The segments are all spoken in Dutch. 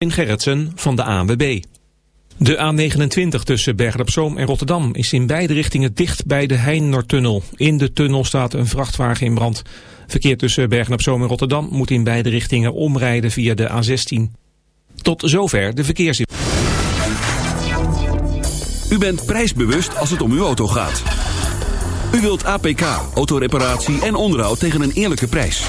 In Gerritsen van de ANWB. De A29 tussen Bergen op Zoom en Rotterdam is in beide richtingen dicht bij de Heinortunnel. In de tunnel staat een vrachtwagen in brand. Verkeer tussen Bergen op Zoom en Rotterdam moet in beide richtingen omrijden via de A16. Tot zover de verkeers. U bent prijsbewust als het om uw auto gaat. U wilt APK, autoreparatie en onderhoud tegen een eerlijke prijs.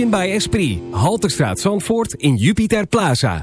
Motion by Esprit. Halterstraat Zandvoort in Jupiter Plaza.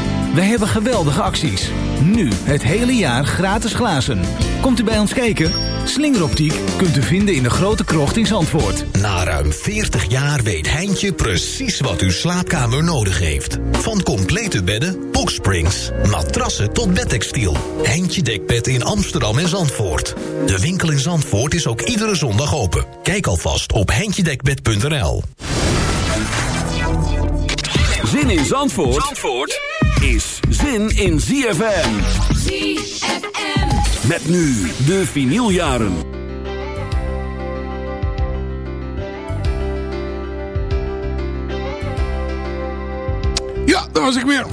Wij hebben geweldige acties. Nu het hele jaar gratis glazen. Komt u bij ons kijken? Slingeroptiek kunt u vinden in de grote krocht in Zandvoort. Na ruim 40 jaar weet Heintje precies wat uw slaapkamer nodig heeft. Van complete bedden, boxsprings, matrassen tot bedtextiel. Heintje Dekbed in Amsterdam en Zandvoort. De winkel in Zandvoort is ook iedere zondag open. Kijk alvast op heintjedekbed.nl Zin in Zandvoort, Zandvoort? Is zin in ZFM. ZFM. Met nu de vinyljaren. Ja, daar was ik weer.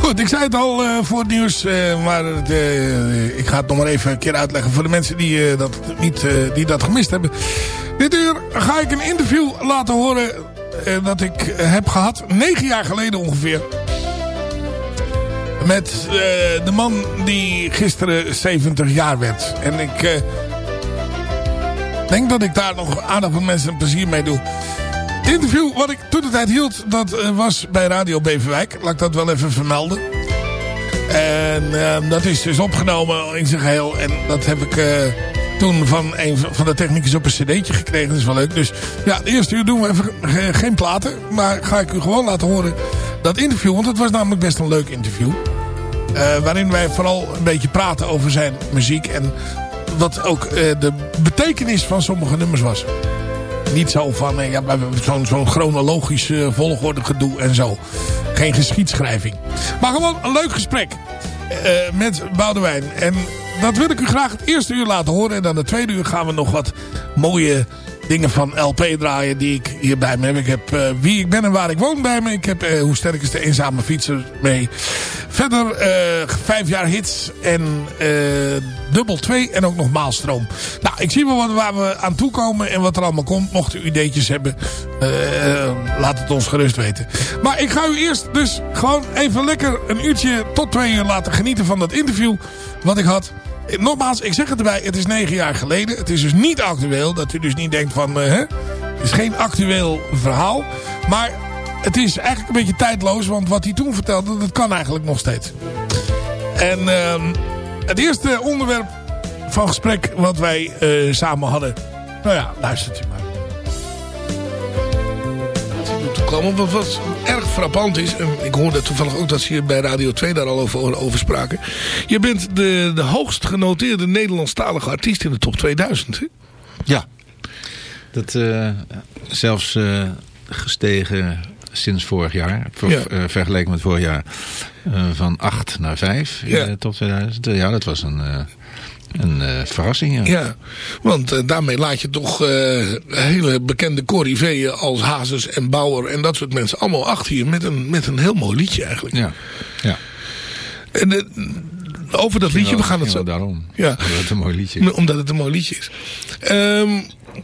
Goed, ik zei het al uh, voor het nieuws, uh, maar uh, ik ga het nog maar even een keer uitleggen voor de mensen die, dat, niet, die dat gemist hebben. Dit uur ga ik een interview laten horen dat ik heb gehad, negen jaar geleden ongeveer. Met de man die gisteren 70 jaar werd. En ik denk dat ik daar nog aardig veel mensen plezier mee doe. Het interview wat ik toen de tijd hield, dat was bij Radio Beverwijk. Laat ik dat wel even vermelden. En dat is dus opgenomen in zijn geheel. En dat heb ik toen van een van de technicus op een cd'tje gekregen. Dat is wel leuk. Dus ja, de eerste uur doen we even geen platen. Maar ga ik u gewoon laten horen dat interview. Want het was namelijk best een leuk interview. Uh, waarin wij vooral een beetje praten over zijn muziek. En wat ook de betekenis van sommige nummers was. Niet zo van ja, zo'n zo chronologisch uh, volgorde gedoe en zo. Geen geschiedschrijving. Maar gewoon een leuk gesprek uh, met Boudewijn. En dat wil ik u graag het eerste uur laten horen. En dan de tweede uur gaan we nog wat mooie dingen van LP draaien die ik hier bij me heb. Ik heb uh, Wie ik ben en waar ik woon bij me. Ik heb uh, Hoe sterk is de eenzame fietser mee. Verder uh, vijf jaar hits en dubbel 2 en ook nog maalstroom. Nou, ik zie wel waar we aan toe komen en wat er allemaal komt. Mocht u ideetjes hebben, laat het ons gerust weten. Maar ik ga u eerst dus gewoon even lekker een uurtje tot twee uur laten genieten van dat interview wat ik had nogmaals, ik zeg het erbij, het is negen jaar geleden. Het is dus niet actueel, dat u dus niet denkt van... Hè? Het is geen actueel verhaal. Maar het is eigenlijk een beetje tijdloos, want wat hij toen vertelde, dat kan eigenlijk nog steeds. En ehm, het eerste onderwerp van gesprek wat wij eh, samen hadden. Nou ja, luistert u maar. Komen, wat, wat erg frappant is, en ik hoorde toevallig ook dat ze hier bij Radio 2 daar al over, over spraken. Je bent de, de hoogst genoteerde Nederlandstalige artiest in de top 2000. Hè? Ja, dat uh, zelfs uh, gestegen sinds vorig jaar, ver, Ja. eh, vergeleken met vorig jaar, eh, van 8 naar 5 in Ja. de top 2000. Ja, dat was een, eh, een eh, verrassing. Ja. Ja, want eh, daarmee laat je toch eh, hele bekende corriveeën als Hazes en Bauer en dat soort mensen allemaal achter je met een, met een heel mooi liedje eigenlijk. ja. ja. En eh, over dat liedje, we gaan het zo... daarom. Ja. Omdat het een mooi liedje is. Omdat het een mooi liedje is. Ehm,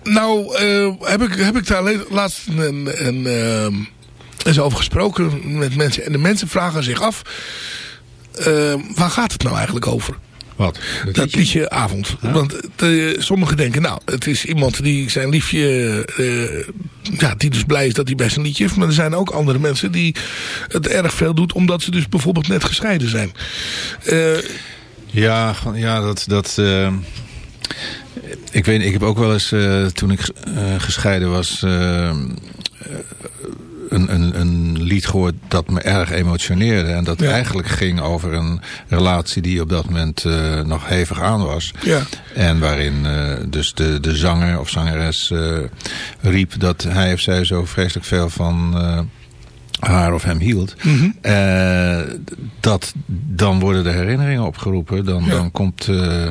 nou, eh, heb, ik, heb ik daar laatst een, een, ehm, eens over gesproken met mensen. En de mensen vragen zich af, ehm, waar gaat het nou eigenlijk over? Wat? Dat liedje Avond. Want eh, sommigen denken, nou, het is iemand die zijn liefje, eh, ja, die dus blij is dat hij bij zijn liedje heeft. Maar er zijn ook andere mensen die het erg veel doet, omdat ze dus bijvoorbeeld net gescheiden zijn. Eh, Ja, ja dat... dat eh, ik weet ik heb ook wel eens, eh, toen ik eh, gescheiden was... een, een, een lied gehoord dat me erg emotioneerde. En dat Ja. eigenlijk ging over een relatie die op dat moment eh, nog hevig aan was. Ja. En waarin eh, dus de, de zanger of zangeres eh, riep dat hij of zij zo vreselijk veel van... haar of hem hield. Mhm. Dat, dan worden de herinneringen opgeroepen. Dan, Ja. dan komt eh,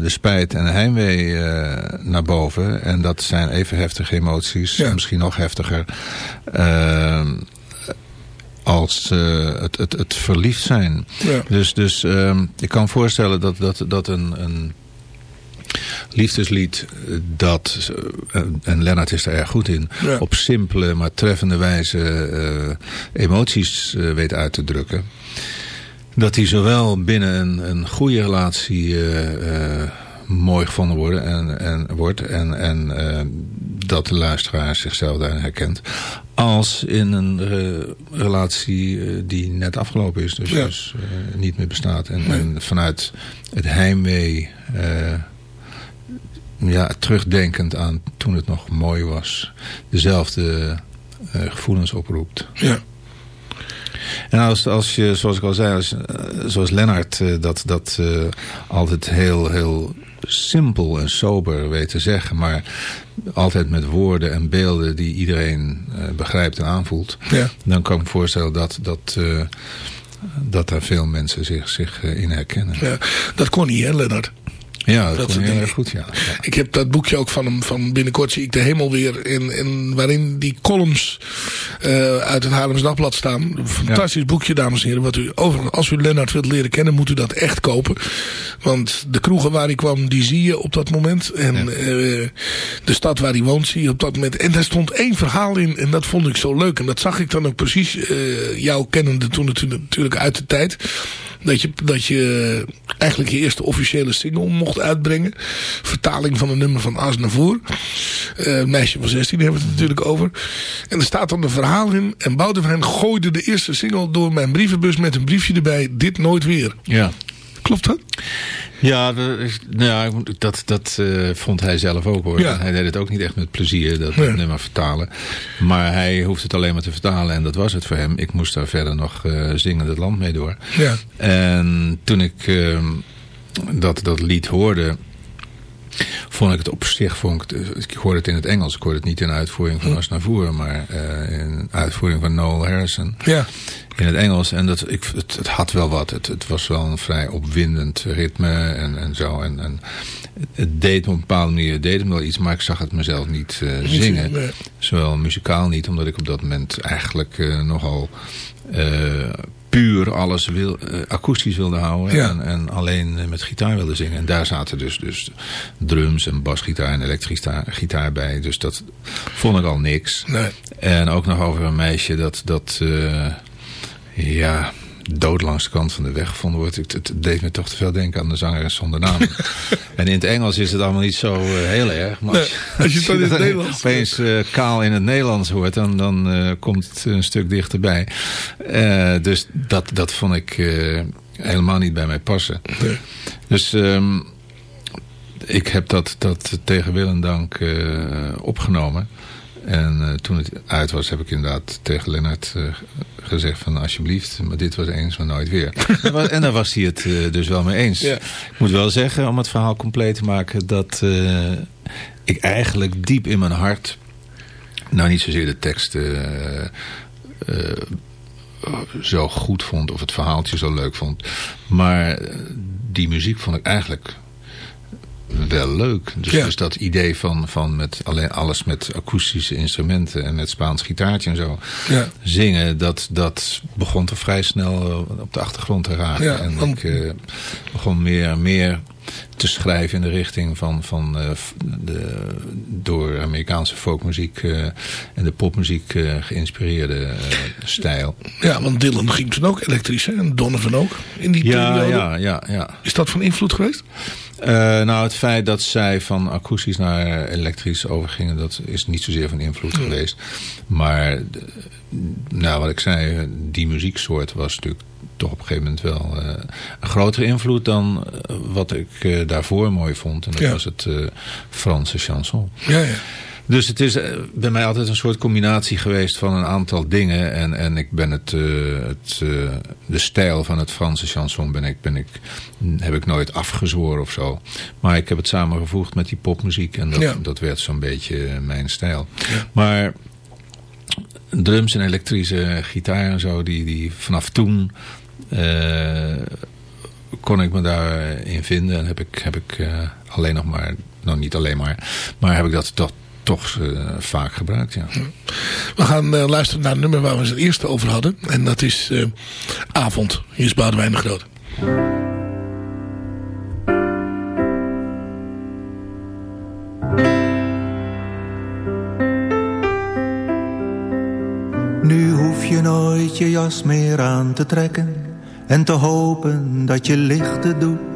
de spijt en de heimwee eh, naar boven. En dat zijn even heftige emoties. Ja. Misschien nog heftiger. eh, als eh, het, het, het verliefd zijn. Ja. Dus, dus ehm, ik kan voorstellen dat, dat, dat een... een liefdeslied eh, dat, eh, en Lennart is er erg goed in, Ja. op simpele maar treffende wijze eh, emoties eh, weet uit te drukken. Dat die zowel binnen een, een goede relatie eh, eh, mooi gevonden worden en, en, wordt en, en eh, dat de luisteraar zichzelf daarin herkent. Als in een relatie die net afgelopen is, dus, Ja. dus niet meer bestaat. En, en vanuit het heimwee ja, terugdenkend aan toen het nog mooi was, dezelfde gevoelens oproept. Ja. En als, als je, zoals ik al zei, als, eh, zoals Lennart eh, dat, dat eh, altijd heel, heel simpel en sober weet te zeggen, maar altijd met woorden en beelden die iedereen begrijpt en aanvoelt, Ja. dan kan ik me voorstellen dat, dat, dat daar veel mensen zich, zich in herkennen. Ja, dat kon niet, hè, Lennart? Ja, dat, soort heel erg goed, ja. ja. Ik heb dat boekje ook van hem, van binnenkort zie ik de hemel weer. In, in, waarin die columns eh, uit het Haarlems Dagblad staan. Fantastisch boekje, dames en heren. Wat u, overigens, als u Lennart wilt leren kennen, moet u dat echt kopen. Want de kroegen waar hij kwam, die zie je op dat moment. En eh, de stad waar hij woont, zie je op dat moment. En daar stond één verhaal in. En dat vond ik zo leuk. En dat zag ik dan ook precies, eh, jou kennende toen natuurlijk- natuurlijk uit de tijd. Dat je, dat je eigenlijk je eerste officiële single mocht uitbrengen. Vertaling van een nummer van Aznavour. Eh meisje van 16 hebben we het natuurlijk over. En er staat dan een verhaal in. En Boudewijn gooide de eerste single door mijn brievenbus met een briefje erbij. Dit nooit weer. ja. Klopt dat? Ja, nou ja, dat, dat eh, vond hij zelf ook hoor. Ja. Hij deed het ook niet echt met plezier, dat, Nee. nummer vertalen. Maar hij hoeft het alleen maar te vertalen en dat was het voor hem. Ik moest daar verder nog eh zingen het land mee door. Ja. En toen ik eh, dat, dat lied hoorde, vond ik het op zich, vond ik, het- ik hoorde het in het Engels. Ik hoorde het niet in uitvoering van Asnavour, maar eh, in uitvoering van Noel Harrison Ja. in het Engels. En dat, ik, het, het had wel wat. Het, het was wel een vrij opwindend ritme en, en zo. En, en het deed op een bepaalde manier het deed hem wel iets, maar ik zag het mezelf niet eh, zingen. nee. Zowel muzikaal niet, omdat ik op dat moment eigenlijk eh, nogal puur alles wil, eh, akoestisch wilde houden. Ja. En, en alleen eh, met gitaar wilde zingen. En daar zaten dus, dus drums en basgitaar en elektrische gitaar, gitaar bij. Dus dat vond ik al niks. Nee. En ook nog over een meisje dat, dat eh, ja, dood langs de kant van de weg gevonden wordt. Het, het deed me toch te veel denken aan de zangeres zonder naam. en in het Engels is het allemaal niet zo eh, heel erg. Maar Nee, als je het dan in het Nederlands opeens eh, kaal in het Nederlands hoort, dan, dan eh, komt het een stuk dichterbij. Dus dat, dat vond ik... helemaal niet bij mij passen. Dus ehm, ik heb dat, dat tegen wil en dank opgenomen. En uh, toen het uit was, heb ik inderdaad tegen Lennart uh, gezegd van alsjeblieft, maar dit was eens, maar nooit weer. en daar was hij het uh, dus wel mee eens. Ja. Ik moet wel zeggen, om het verhaal compleet te maken, dat ik eigenlijk diep in mijn hart, nou niet zozeer de tekst zo goed vond of het verhaaltje zo leuk vond, maar die muziek vond ik eigenlijk wel leuk. Dus, Ja. dus dat idee van, van met alleen alles met akoestische instrumenten en met Spaans gitaartje en zo Ja. zingen, dat, dat begon toch vrij snel eh, op de achtergrond te raken. Ja, en want- ik eh, begon meer, meer te schrijven in de richting van, van eh, de door Amerikaanse folkmuziek en de popmuziek geïnspireerde stijl. Ja, want Dylan ging toen ook elektrisch, hè? En Donovan ook, in die Ja, periode. ja, ja, ja. Is dat van invloed geweest? Eh, nou, het feit dat zij van akoestisch naar elektrisch overgingen, dat is niet zozeer van invloed geweest. Maar, eh, nou, wat ik zei, die muzieksoort was natuurlijk toch op een gegeven moment wel eh, een grotere invloed dan wat ik daarvoor mooi vond. En dat Ja. was het Franse chanson. Ja, ja. Dus het is eh, bij mij altijd een soort combinatie geweest van een aantal dingen. En, en ik ben het, eh, het eh, de stijl van het Franse chanson ben ik, ben ik, heb ik nooit afgezworen of zo. Maar ik heb het samengevoegd met die popmuziek. En dat, Ja. dat werd zo'n beetje mijn stijl. Maar drums en elektrische gitaar en zo, die, die vanaf toen kon ik me daarin vinden. En heb ik, heb ik alleen nog maar, nou niet alleen maar, maar heb ik dat toch, toch eh, vaak gebruikt, ja. We gaan eh, luisteren naar het nummer waar we het eerste over hadden. En dat is eh, Avond. Hier is Boudewijn de Groot. Nu hoef je nooit je jas meer aan te trekken en te hopen dat je lichten doet.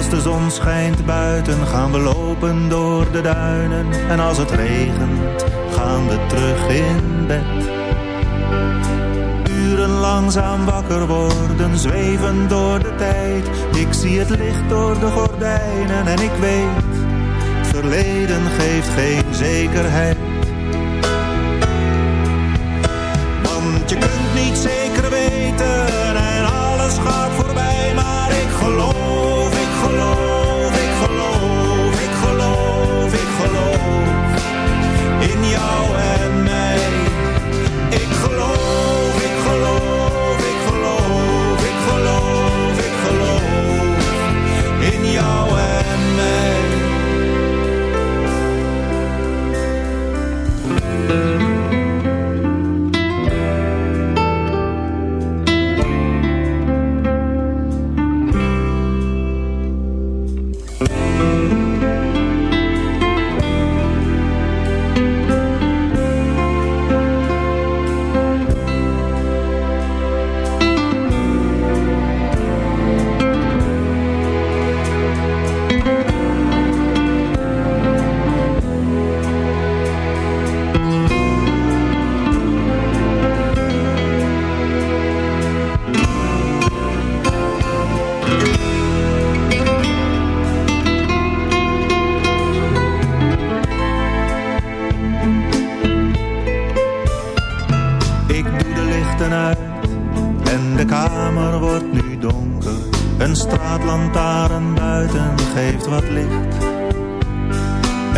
als de zon schijnt buiten gaan we lopen door de duinen. En als het regent gaan we terug in bed. Uren langzaam wakker worden, zweven door de tijd. Ik zie het licht door de gordijnen en ik weet verleden geeft geen zekerheid.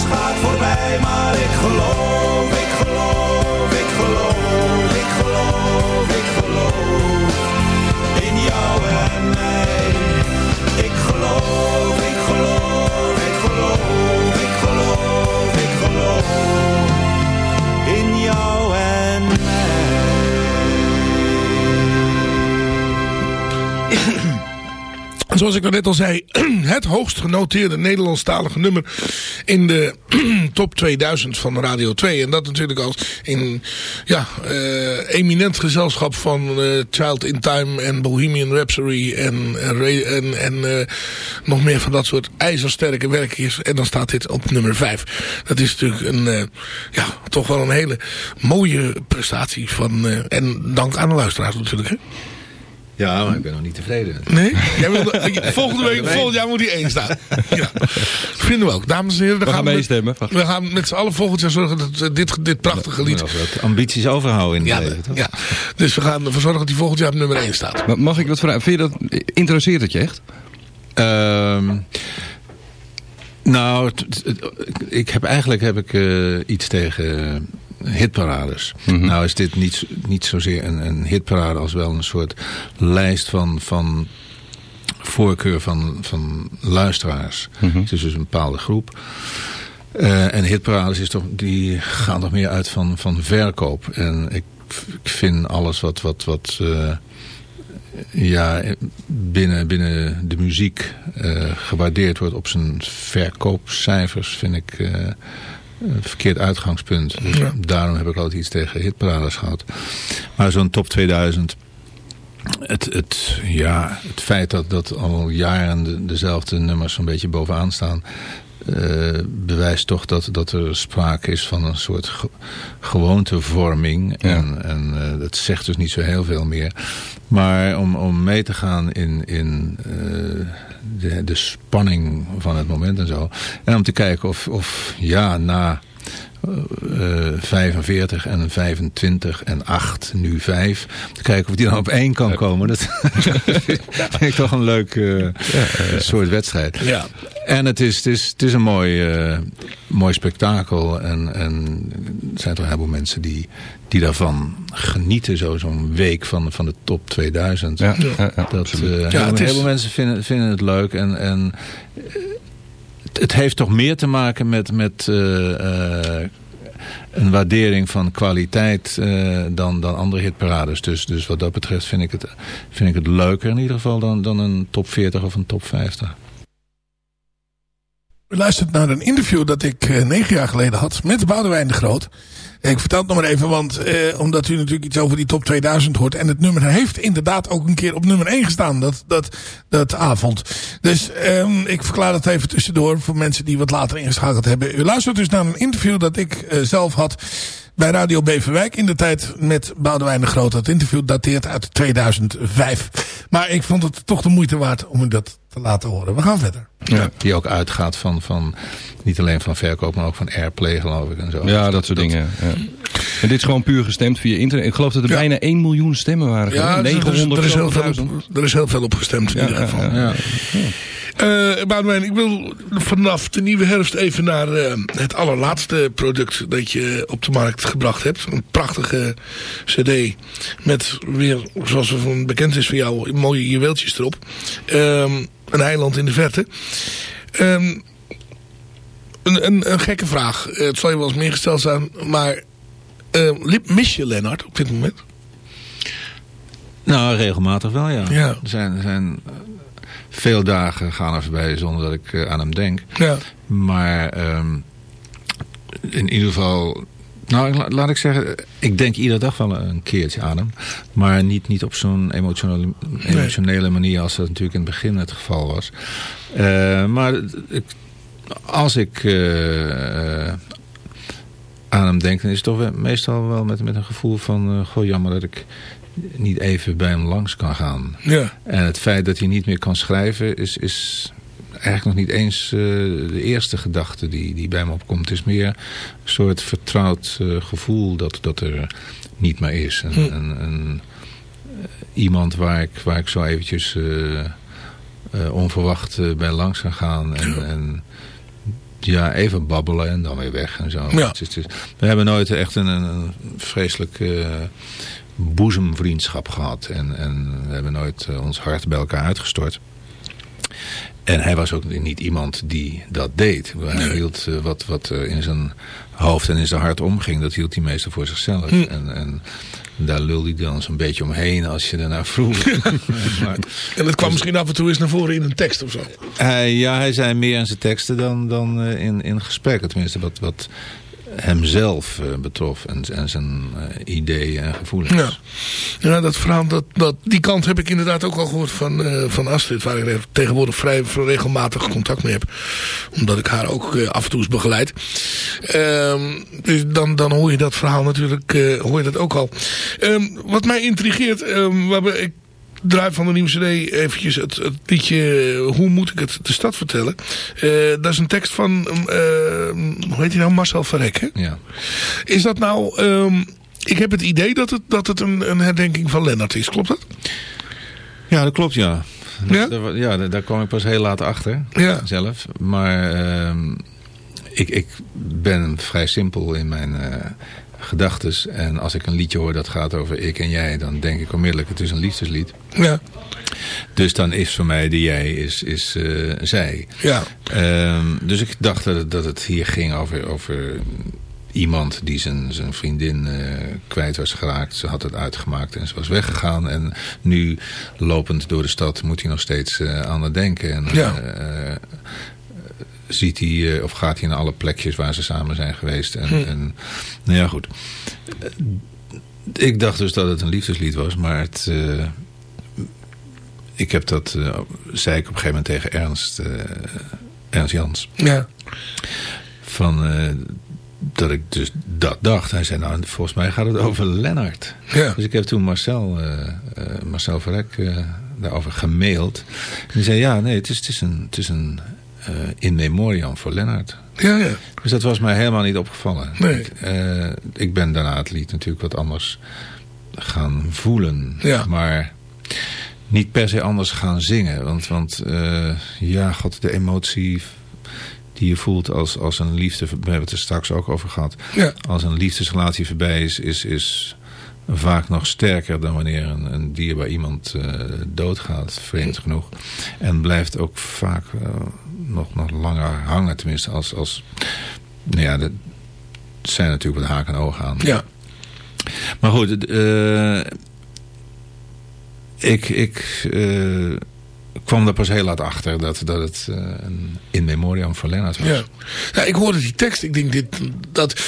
alles gaat voorbij. Maar ik geloof, ik geloof, ik geloof, ik geloof, ik geloof. In jou en mij. Ik geloof, Zoals ik net al zei, het hoogst genoteerde Nederlandstalige nummer in de top 2000 van Radio 2. En dat natuurlijk als in ja, eh, eminent gezelschap van eh, Child in Time en Bohemian Rhapsody en, en, en, eh, nog meer van dat soort ijzersterke werkjes. En dan staat dit op nummer 5. Dat is natuurlijk een, ja, toch wel een hele mooie prestatie van, en dank aan de luisteraars natuurlijk. Hè? Ja, maar ik ben nog niet tevreden. Nee? Jij wilde, volgende week, volgend jaar moet die één staan. Ja. Vinden we ook. Dames en heren, We gaan we met- meestemmen. We gaan met z'n allen volgend jaar zorgen dat eh, dit, dit prachtige lied... Wat ambities overhouden in het Ja, leven, toch? ja, dus we gaan ervoor zorgen dat hij volgend jaar op nummer 1 staat. Maar mag ik dat vragen? Vind je dat, interesseert het je echt? Ehm, nou, ik heb eigenlijk heb ik eh, iets tegen hitparades. Nou is dit niet, niet zozeer een, een hitparade als wel een soort lijst van, van voorkeur van, van luisteraars. Het is dus een bepaalde groep. Eh, en hitparades is toch, die gaan toch meer uit van, van verkoop. En ik, ik vind alles wat, wat, wat eh, ja, binnen, binnen de muziek eh, gewaardeerd wordt op zijn verkoopcijfers, vind ik een verkeerd uitgangspunt. Dus Ja. daarom heb ik altijd iets tegen hitparades gehad. Maar zo'n top 2000... Het, het, ja, het feit dat, dat al jaren de- dezelfde nummers zo'n beetje bovenaan staan... eh, bewijst toch dat, dat er sprake is van een soort ge- gewoontevorming. En, en eh, dat zegt dus niet zo heel veel meer. Maar om, om mee te gaan in, in eh, de, de spanning van het moment en zo. En om te kijken of, of ja, na 45 en 25 en 8, nu 5. Te kijken of die dan op één kan komen. Dat vind ik toch een leuk eh, soort wedstrijd. Ja. En het is, het is, het is een mooi, eh, mooi spektakel. En, en er zijn toch een heleboel mensen die, die daarvan genieten. zo Zo'n week van, van de top 2000. Ja, ja, ja, dat, eh, Ja, heel, veel mensen vinden, vinden het leuk. En, en eh, het, heeft toch meer te maken met... met eh, eh, een waardering van kwaliteit eh, dan, dan andere hitparades. Dus, dus wat dat betreft vind ik, het, vind ik het leuker in ieder geval dan, dan een top 40 of een top 50. U luistert naar een interview dat ik eh, negen jaar geleden had met Boudewijn de Groot. Ik vertel het nog maar even, want eh, omdat u natuurlijk iets over die top 2000 hoort. En het nummer heeft inderdaad ook een keer op nummer 1 gestaan, dat, dat, dat avond. Dus ehm, ik verklaar dat even tussendoor voor mensen die wat later ingeschakeld hebben. U luistert dus naar een interview dat ik eh, zelf had bij Radio Beverwijk in de tijd met Boudewijn de Groot. Dat interview dateert uit 2005. Maar ik vond het toch de moeite waard om u dat te laten horen. We gaan verder. Ja. Die ook uitgaat van, van niet alleen van verkoop, maar ook van airplay geloof ik en zo. Ja, dat soort dingen. Ja. En dit is gewoon puur gestemd via internet. Ik geloof dat er Ja. bijna 1 miljoen stemmen waren. Ja, er is- 900 er, is heel veel op, er is heel veel op gestemd in Ja, ieder ja, geval. ja. Ja. Boudewijn, ik wil vanaf de nieuwe herfst even naar eh, het allerlaatste product dat je op de markt uitgebracht hebt. Een prachtige cd met weer, zoals van bekend is van jou, mooie juweeltjes erop. Ehm, een eiland in de verte. Ehm, een, een, een gekke vraag. Eh, Het zal je wel eens meer gesteld zijn. Maar eh, mis je Lennart op dit moment? Nou, regelmatig wel, ja. Ja. Er zijn, er zijn eh, veel dagen gaan er voorbij zonder dat ik eh, aan hem denk. Ja. Maar ehm, in ieder geval... Nou, la- laat ik zeggen, ik denk iedere dag wel een keertje aan hem. Maar niet, niet op zo'n emotionele, emotionele manier als dat natuurlijk in het begin het geval was. Eh, maar ik, als ik eh, aan hem denk, dan is het toch meestal wel met, met een gevoel van... eh, goh, jammer dat ik niet even bij hem langs kan gaan. Ja. En het feit dat hij niet meer kan schrijven is, is eigenlijk nog niet eens eh, de eerste gedachte die, die bij me opkomt. Het is meer een soort vertrouwd eh, gevoel dat, dat er niet meer is. Een, Hm. een, een, eh, iemand waar ik, waar ik zo eventjes onverwacht bij langs kan gaan. En, en ja, even babbelen en dan weer weg en zo. Ja. Het is- het is- we hebben nooit echt een, een, vreselijk boezemvriendschap gehad. En, en we hebben nooit ons hart bij elkaar uitgestort. En hij was ook niet iemand die dat deed. Hij hield eh, wat, wat er in zijn hoofd en in zijn hart omging, dat hield hij meestal voor zichzelf. Hm. En, en daar lulde hij dan zo'n beetje omheen als je ernaar vroeg. maar, En dat kwam misschien af en toe eens naar voren in een tekst of zo. hij, ja, hij zei meer in zijn teksten dan, dan eh, in, in gesprekken. Tenminste, wat, wat hemzelf eh, betrof en, en zijn eh, ideeën en gevoelens. Ja, ja dat verhaal, dat, dat, die kant heb ik inderdaad ook al gehoord van, eh, van Astrid. Waar ik tegenwoordig vrij regelmatig contact mee heb. Omdat ik haar ook af en toe eens begeleid. Ehm, dus dan, dan hoor je dat verhaal natuurlijk hoor je dat ook al. Ehm, wat mij intrigeert, we hebben, ik draai van de nieuwe cd eventjes het, het liedje eh, Hoe moet ik het de stad vertellen. Eh, dat is een tekst van, eh, hoe heet hij nou, Marcel Verrek hè? Ja. Is dat nou... ehm, ik heb het idee dat het, dat het een, een herdenking van Lennart is. Klopt dat? Ja, dat klopt, ja. Ja? daar- kwam ik pas heel laat achter, Ja. zelf. Maar ehm, ik, ik ben vrij simpel in mijn gedachtes. En als ik een liedje hoor dat gaat over ik en jij, dan denk ik onmiddellijk, het is een liefdeslied. Ja. Dus dan is voor mij de jij is, is eh, zij. Ja. Ehm, dus ik dacht dat het, dat het hier ging over, over iemand die zijn, zijn vriendin eh, kwijt was geraakt. Ze had het uitgemaakt en ze was weggegaan. En nu, lopend door de stad, moet hij nog steeds eh, aan het denken. En, Ja. Ziet hij, eh, of gaat hij naar alle plekjes waar ze samen zijn geweest. En, Hm. en nou ja, goed. Eh, Ik dacht dus dat het een liefdeslied was, maar het... eh, ik heb dat, zei ik op een gegeven moment tegen Ernst, Ernst Jans. Ja. Van, dat ik dus dat dacht. Hij zei, nou, volgens mij gaat het over Lennart. Ja. Dus ik heb toen Marcel, Marcel Verrek daarover gemaild. En die zei, ja, nee, het is, het is een, het is een eh, in memoriam voor Lennart. Ja, ja. Dus dat was mij helemaal niet opgevallen. Nee. Ik, eh, ik ben daarna het lied natuurlijk wat anders gaan voelen. Ja. Maar niet per se anders gaan zingen. Want, want eh, ja, god, de emotie die je voelt als, als een liefde... We hebben het er straks ook over gehad. Ja. Als een liefdesrelatie voorbij is, is, is vaak nog sterker dan wanneer een, een dierbaar iemand doodgaat, vreemd genoeg. En blijft ook vaak nog, nog langer hangen, tenminste als... als nou ja, dat zijn natuurlijk wat haak en ogen aan. Ja. Maar goed, eh, ik, ik eh, kwam er pas heel laat achter dat, dat het eh, een in memoriam voor Lennart was. Ja. ja, ik hoorde die tekst. Ik denk, dit, dat,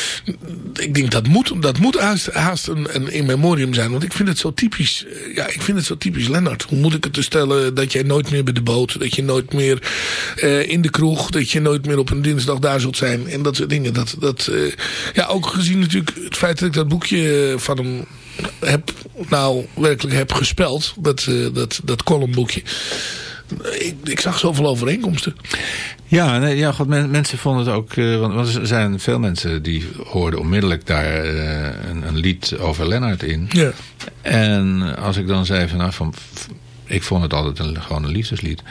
ik denk dat moet, dat moet haast, haast een, een in memoriam zijn. Want ik vind het zo typisch. eh, Ja, ik vind het zo typisch Lennart. Hoe moet ik het te stellen dat jij nooit meer bij de boot. Dat je nooit meer eh, in de kroeg. Dat je nooit meer op een dinsdag daar zult zijn. En dat soort dingen. Dat, dat, ja, ook gezien natuurlijk het feit dat ik dat boekje van hem heb, nou werkelijk heb gespeld. Dat, eh, dat, dat columnboekje. Ik, ik zag zoveel overeenkomsten. Ja, nee, ja God, men- mensen vonden het ook... eh, want, want er zijn veel mensen die hoorden onmiddellijk daar eh, een, een lied over Lennart in. Ja. En als ik dan zei van... Nou, van ik vond het altijd een, gewoon een liefdeslied.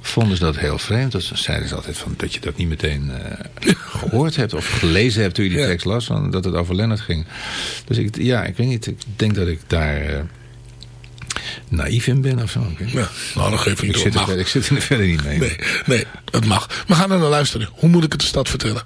Vonden ze dat heel vreemd? Dat zeiden ze altijd van, dat je dat niet meteen eh, gehoord hebt of gelezen hebt toen je die tekst las. Van, dat het over Leonard ging. Dus ik, ja, ik weet niet. Ik denk dat ik daar eh, naïef in ben of zo. Ik, niet. Ja, nou, even ik, door. zit er, ik zit er verder niet mee. Nee, nee, het mag. We gaan er naar luisteren. Hoe moet ik het de stad vertellen?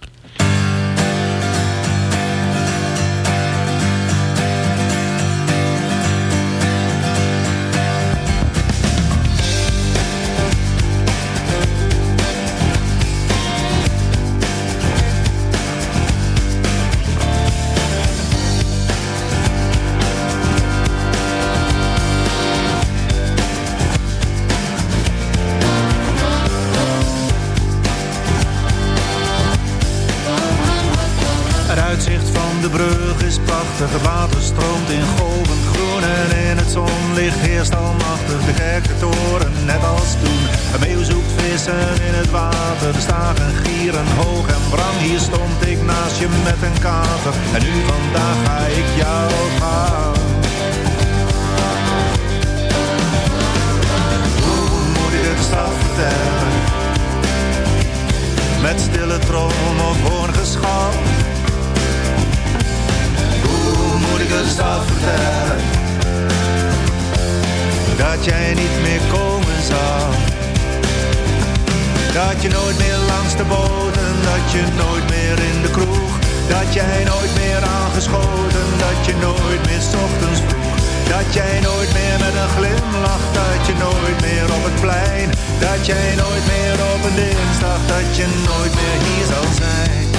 Dat je nooit meer langs de boten, dat je nooit meer in de kroeg. Dat jij nooit meer aangeschoten, dat je nooit meer ochtends vroeg. Dat jij nooit meer met een glimlach, dat je nooit meer op het plein. Dat jij nooit meer op een dinsdag, dat je nooit meer hier zal zijn.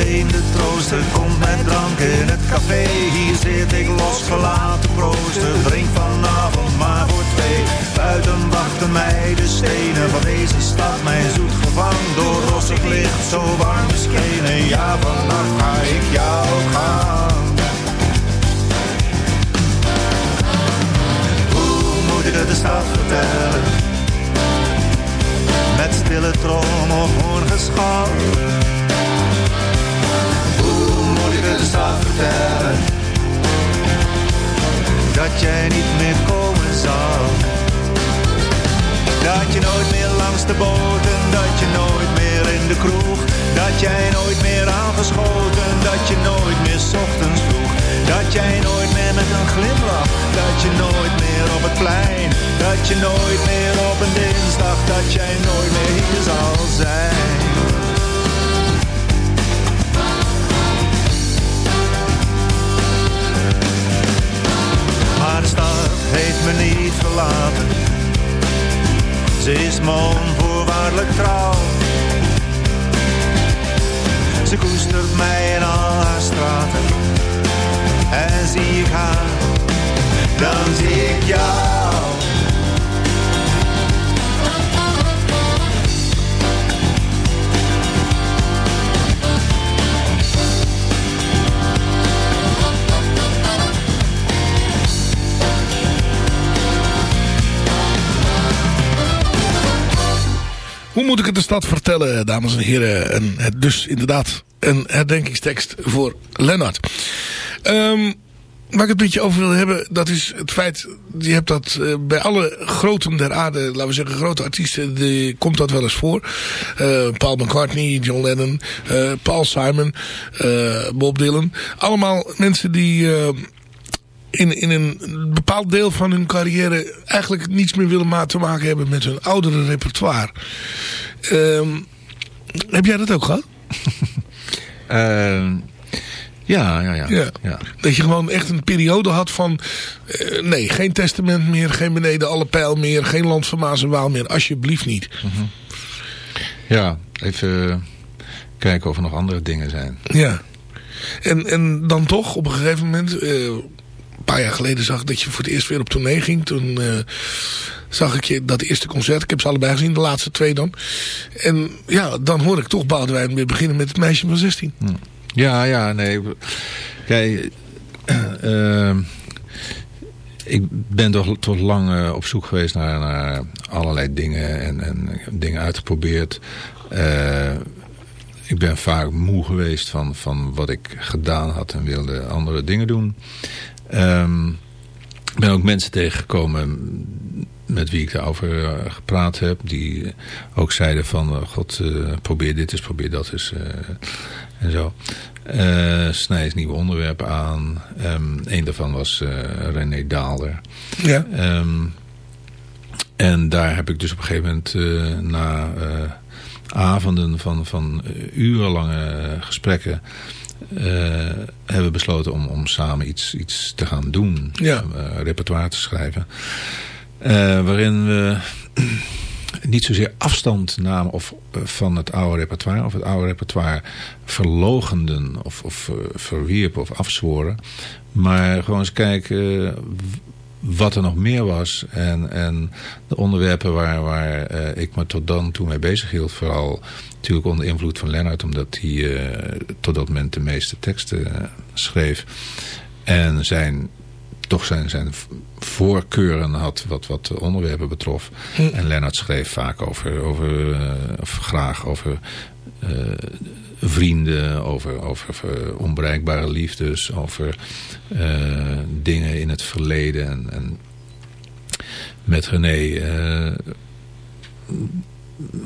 Vreemde trooster, komt met drank in het café. Hier zit ik losgelaten proosten, drink vanavond maar voor twee. Buiten wachten mij de stenen van deze stad, mijn zoet gevangen door rossig licht, zo warm beschenen. Ja, vannacht ga ik jou gaan. Hoe moet ik het de stad vertellen? Met stille trom of Hoe Dat jij niet meer komen zal Dat je nooit meer langs de boten Dat je nooit meer in de kroeg Dat jij nooit meer aangeschoten Dat je nooit meer ochtends vroeg Dat jij nooit meer met een glimlach Dat je nooit meer op het plein Dat je nooit meer op een dinsdag Dat jij nooit meer hier zal zijn Ze is me onvoorwaardelijk trouw. Ze koestert mij in al haar straten. En zie ik haar, dan zie ik jou. Moet ik het de stad vertellen, dames en heren? En het dus inderdaad een herdenkingstekst voor Lennart. Ehm, waar ik het met je over wil hebben, dat is het feit... Je hebt dat eh, bij alle groten der aarde, laten we zeggen grote artiesten... Die, komt dat wel eens voor. Eh, Paul McCartney, John Lennon, eh, Paul Simon, eh, Bob Dylan. Allemaal mensen die... eh, in, in een bepaald deel van hun carrière eigenlijk niets meer willen te maken hebben met hun oudere repertoire. Ehm, heb jij dat ook gehad? Ehm, ja, ja, ja, Ja. ja. Dat je gewoon echt een periode had van... eh, nee, geen testament meer, geen beneden alle pijl meer... geen land van Maas en Waal meer, alsjeblieft niet. Ja, even kijken of er nog andere dingen zijn. Ja. En, en dan toch, op een gegeven moment... eh, een paar jaar geleden zag dat je voor het eerst weer op tournee ging. Toen, eh, zag ik je dat eerste concert. Ik heb ze allebei gezien, de laatste twee dan. En ja, dan hoor ik toch Boudewijn weer beginnen met het meisje van 16. Ja, ja, nee. Kijk, eh, ik ben toch, toch lang eh, op zoek geweest naar, naar allerlei dingen en, en dingen uitgeprobeerd. Eh, ik ben vaak moe geweest van, van wat ik gedaan had en wilde andere dingen doen. Ehm, ik ben ook mensen tegengekomen met wie ik daarover eh, gepraat heb. Die ook zeiden van, eh, god, eh, probeer dit eens, probeer dat eens. eh, en zo. Eh snij eens nieuwe onderwerpen aan. Ehm een daarvan was René Daalder. Ja. Ehm, en daar heb ik dus op een gegeven moment na avonden van, van urenlange gesprekken... eh, hebben we besloten om, om samen iets, iets te gaan doen. Ja. Eh, repertoire te schrijven. Eh, waarin we niet zozeer afstand namen of, van het oude repertoire... of het oude repertoire verlogenden of, of verwierpen of afzworen... maar gewoon eens kijken wat er nog meer was. En, en de onderwerpen waar, waar ik me tot dan toe mee bezig hield. Vooral natuurlijk onder invloed van Lennart. Omdat hij eh, tot dat moment de meeste teksten eh, schreef. En zijn, toch zijn, zijn voorkeuren had wat, wat de onderwerpen betrof. En Lennart schreef vaak over, over eh, of graag over... vrienden, over, over onbereikbare liefdes, over dingen in het verleden. En, en met René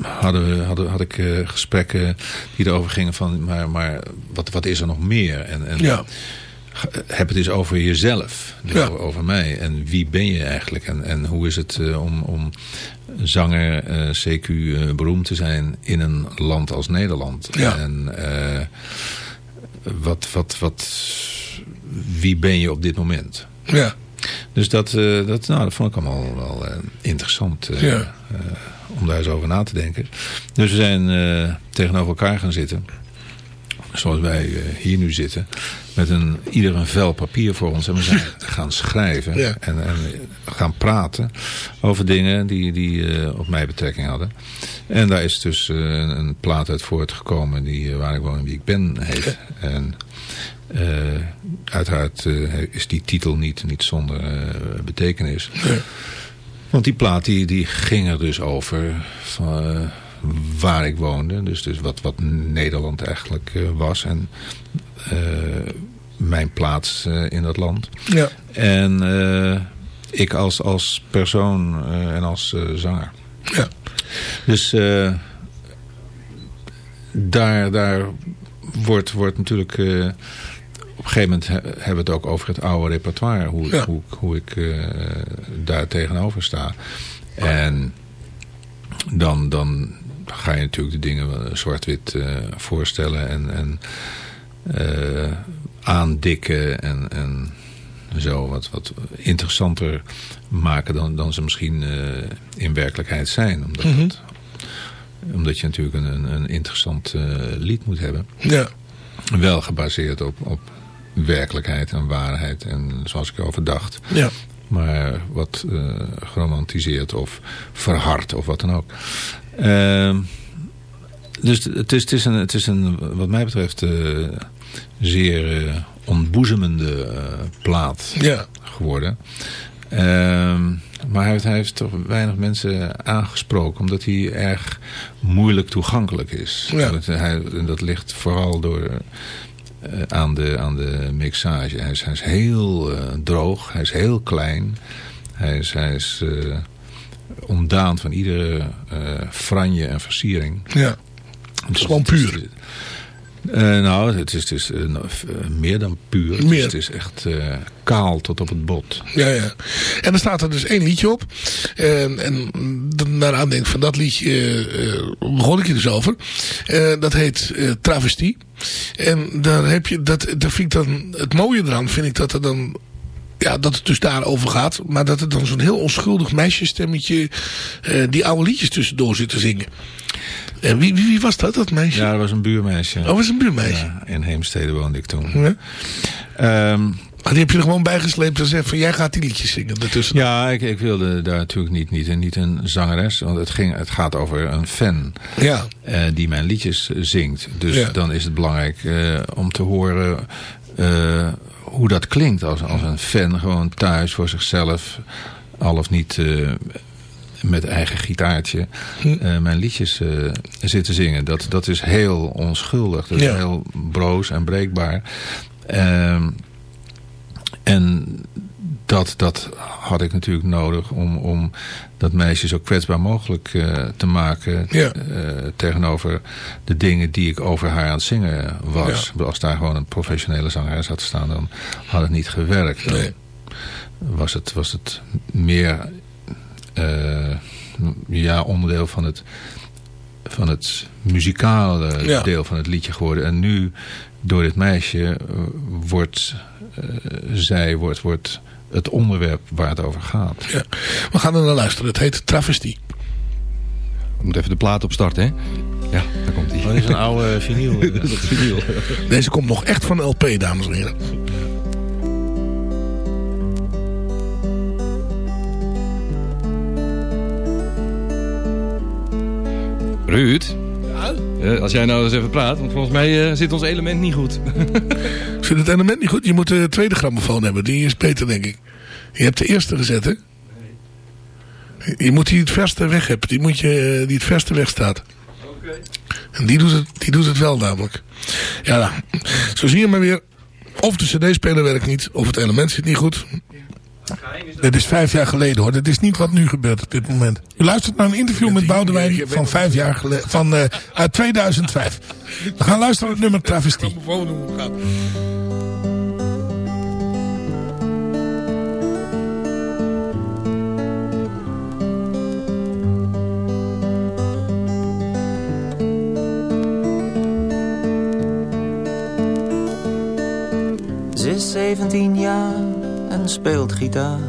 hadden we, hadden, had ik eh, gesprekken die erover gingen van, maar, maar wat, wat is er nog meer? En, en Ja. heb het eens over jezelf, Ja. over, mij. En wie ben je eigenlijk? En, en hoe is het eh, om, om zanger, eh, CQ, beroemd te zijn in een land als Nederland? Ja. En wat, wat, wat, wie ben je op dit moment? Ja. Dus dat, eh, dat, nou, dat vond ik allemaal wel eh, interessant eh, Ja. om daar eens over na te denken. Dus we zijn tegenover elkaar gaan zitten. Zoals wij hier nu zitten. Met een, ieder een vel papier voor ons. En we zijn gaan schrijven. Ja. En, en gaan praten over dingen die, die op mij betrekking hadden. En daar is dus een, plaat uit voortgekomen. Die Waar ik woon en wie ik ben heet. En eh, uiteraard eh, is die titel niet, niet zonder eh, betekenis. Want die plaat die, die ging er dus over van, waar ik woonde. Dus, dus wat, wat Nederland eigenlijk was. En mijn plaats in dat land. Ja. En ik als, als persoon en als zanger. Ja. Dus daar, daar wordt, wordt natuurlijk... eh, op een gegeven moment he- hebben we het ook over het oude repertoire. Hoe, Ja. hoe, hoe ik eh, daar tegenover sta. En dan, dan ga je natuurlijk de dingen wel zwart-wit eh, voorstellen. En, en eh, aandikken en, en zo wat, wat interessanter maken dan, dan ze misschien eh, in werkelijkheid zijn. Omdat, Mhm. het- omdat je natuurlijk een, een, een interessant eh, lied moet hebben. Ja. Wel gebaseerd op, op werkelijkheid en waarheid en zoals ik erover dacht. Ja. Maar wat eh geromantiseerd of verhard of wat dan ook. Ehm, dus het is, het, is een, het is een, wat mij betreft, eh, zeer eh, ontboezemende plaat Ja. geworden. Ehm, maar hij heeft, hij heeft toch weinig mensen aangesproken, omdat hij erg moeilijk toegankelijk is. Ja. Dat, hij, en dat ligt vooral door, eh, aan, de, aan de mixage. Hij is, hij is heel eh, droog, hij is heel klein. Hij is, hij is eh, ontdaan van iedere franje en versiering. Ja. Het is gewoon puur. Nou, het is, het is nou, meer dan puur. Het is- Meer. Het is echt kaal tot op het bot. Ja, ja. En er staat er dus één liedje op. En, naar aanleiding van dat liedje eh, eh, begon ik je dus over. Eh, dat heet Travestie. En daar heb je, dat, dat vind ik dan, het mooie eraan vind ik dat er dan ja, dat het dus daarover gaat. Maar dat er dan zo'n heel onschuldig meisjesstemmetje eh, die oude liedjes tussendoor zit te zingen. En wie, wie, wie was dat, dat meisje? Ja, dat was een buurmeisje. Oh, was een buurmeisje. Ja, in Heemstede woonde ik toen. Ja. Ehm, Maar die heb je er gewoon bijgesleept en zegt van jij gaat die liedjes zingen ertussen. Ja, ik, ik wilde daar natuurlijk niet, niet, niet een zangeres. Want het, ging, het gaat over een fan Ja. eh, die mijn liedjes zingt. Dus Ja. dan is het belangrijk eh, om te horen eh, hoe dat klinkt. Als, als een fan gewoon thuis voor zichzelf, al of niet met eigen gitaartje, Hm. mijn liedjes eh, zitten zingen. Dat, dat is heel onschuldig. Dat is Ja. heel broos en breekbaar. Ehm, en dat, dat had ik natuurlijk nodig om, om dat meisje zo kwetsbaar mogelijk eh, te maken. Ja. eh, tegenover de dingen die ik over haar aan het zingen was. Als daar gewoon een professionele zangeres had staan, dan had het niet gewerkt. Dan Nee. was, het, was het meer eh, ja, onderdeel van het, van het muzikale Ja. deel van het liedje geworden. En nu, door dit meisje, wordt zij wordt, wordt het onderwerp waar het over gaat. Ja. We gaan er naar luisteren. Het heet Travestie. We moeten even de plaat opstarten, hè? Ja, daar komt hij. Dat is een oude vinyl. Dat is vinyl. Deze komt nog echt van LP, dames en heren. Ruud? Eh, als jij nou eens even praat, want volgens mij eh, zit ons element niet goed. Zit het element niet goed? Je moet de tweede grammofoon hebben. Die is beter, denk ik. Je hebt de eerste gezet, hè? Je moet die het verste weg hebben. Die, moet je, eh, die het verste weg staat. En die doet, het, die doet het wel namelijk. Ja, nou, zo zie je maar weer. Of de cd-speler werkt niet, of het element zit niet goed. Dit is vijf jaar geleden hoor. Dit is niet wat nu gebeurt op dit moment. U luistert naar een interview met Boudewijn van vijf jaar geleden. Van, eh, uit 2005. We gaan luisteren naar het nummer Travestie. Ze is 17 jaar en speelt gitaar.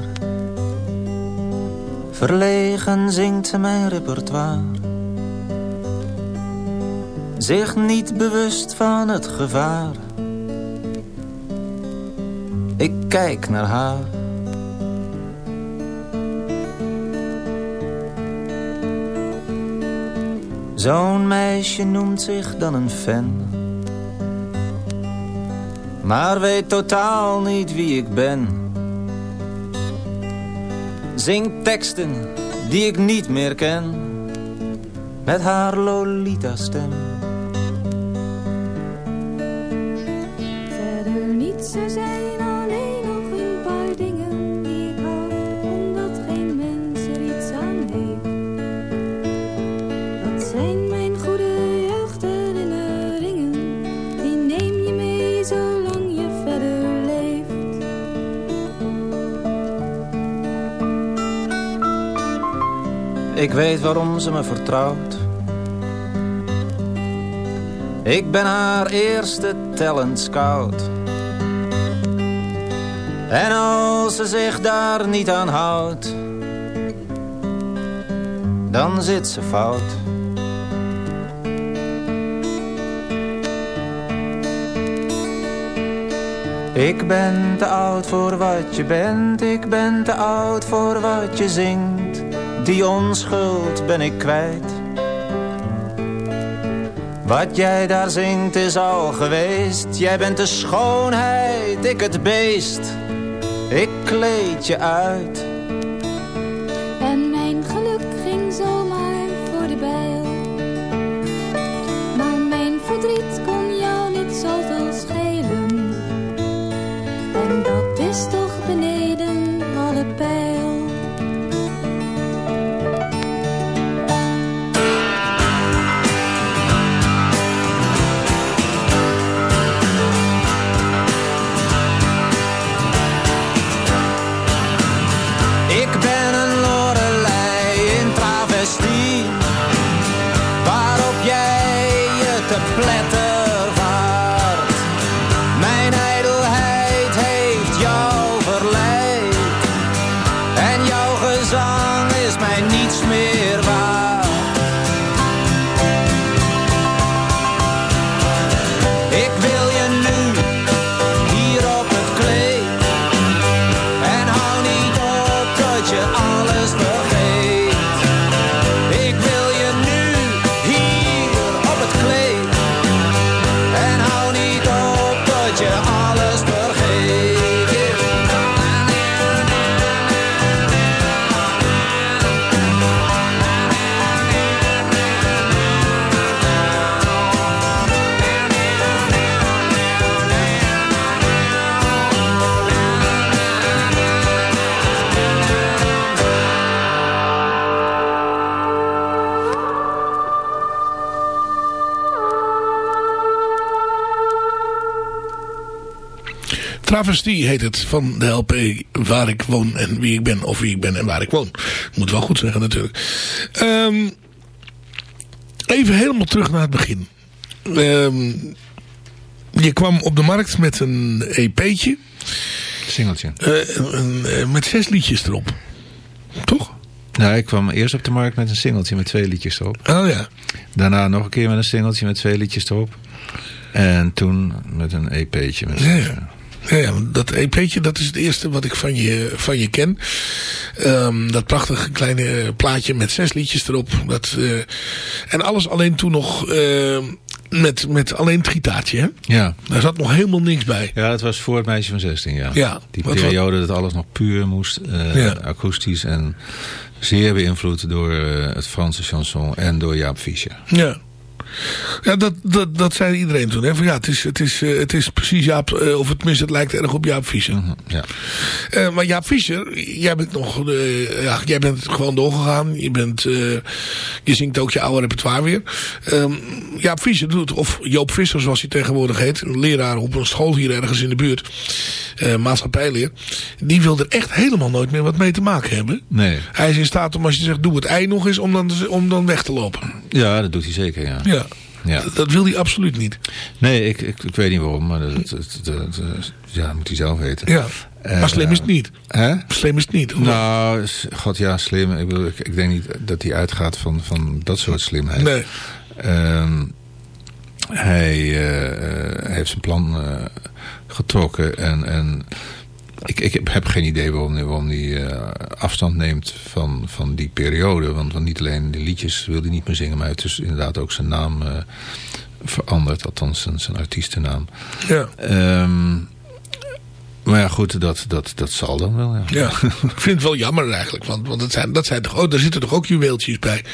Verlegen zingt ze mijn repertoire. Zich niet bewust van het gevaar. Ik kijk naar haar. Zo'n meisje noemt zich dan een fan. Maar weet totaal niet wie ik ben. Zing teksten die ik niet meer ken. Met haar Lolita-stem. Verder Ik weet waarom ze me vertrouwt. Ik ben haar eerste talent scout. En als ze zich daar niet aan houdt, dan zit ze fout. Ik ben te oud voor wat je bent, ik ben te oud voor wat je zingt. Die onschuld ben ik kwijt. Wat jij daar zingt is al geweest. Jij bent de schoonheid, ik het beest. Ik kleed je uit. En jouw gezang Travestie heet het van de LP Waar ik woon en wie ik ben. Of wie ik ben en waar ik woon. Moet wel goed zeggen natuurlijk. Ehm, even helemaal terug naar het begin. Ehm, je kwam op de markt met een EP'tje. Singeltje. Eh, met zes liedjes erop. Toch? Nou, ik kwam eerst op de markt met een singeltje met twee liedjes erop. Oh ja. Daarna nog een keer met een singeltje met twee liedjes erop. En toen met een EP'tje. Met Ja, ja. Ja, dat EP'tje, dat is het eerste wat ik van je, van je ken. Ehm, dat prachtige kleine plaatje met zes liedjes erop. Dat, eh, en alles alleen toen nog eh, met, met alleen het gitaartje. Hè? Ja. Daar zat nog helemaal niks bij. Ja, dat was voor het meisje van 16, ja. Ja, Die periode dat alles nog puur moest, eh, Ja. akoestisch en zeer beïnvloed door eh, het Franse chanson en door Jaap Fischer. Ja. Ja, dat, dat, dat zei iedereen toen. Hè? Van, ja, het is, het, is, eh, het is precies Jaap, eh, of het, tenminste, het lijkt erg op Jaap Fischer. Mhm, Ja. Eh, maar Jaap Fischer, jij bent nog, ja, jij bent gewoon doorgegaan. Je bent, je zingt ook je oude repertoire weer. Ehm, Jaap Fischer doet, of Joop Visser zoals hij tegenwoordig heet, een leraar op een school hier ergens in de buurt, maatschappijleer, die wil er echt helemaal nooit meer wat mee te maken hebben. Nee. Hij is in staat om als je zegt, doe het ei nog eens, om dan, om dan weg te lopen. Ja, dat doet hij zeker, ja. Ja. Ja. Dat, dat wil hij absoluut niet. Nee, ik, ik, ik weet niet waarom, maar dat, dat, ja, dat moet hij zelf weten. Ja. Eh, maar slim is het niet. Hè? Slim is het niet. Nou, god ja, slim. Ik, bedoel, ik, ik denk niet dat hij uitgaat van, van dat soort slimheid. Nee. Ehm, hij eh, eh, heeft zijn plan eh, getrokken en, en ik, ik heb, heb geen idee waarom, hij- waarom hij eh, afstand neemt van, van die periode. Want, want niet alleen de liedjes wil hij niet meer zingen, maar hij heeft dus inderdaad ook zijn naam eh, veranderd. Althans zijn, zijn artiestennaam. Ja. Ehm, maar ja, goed, dat, dat, dat zal dan wel. Ja. Ja, ik vind het wel jammer eigenlijk. Want, want het zijn, dat zijn toch daar zitten toch ook juweeltjes bij.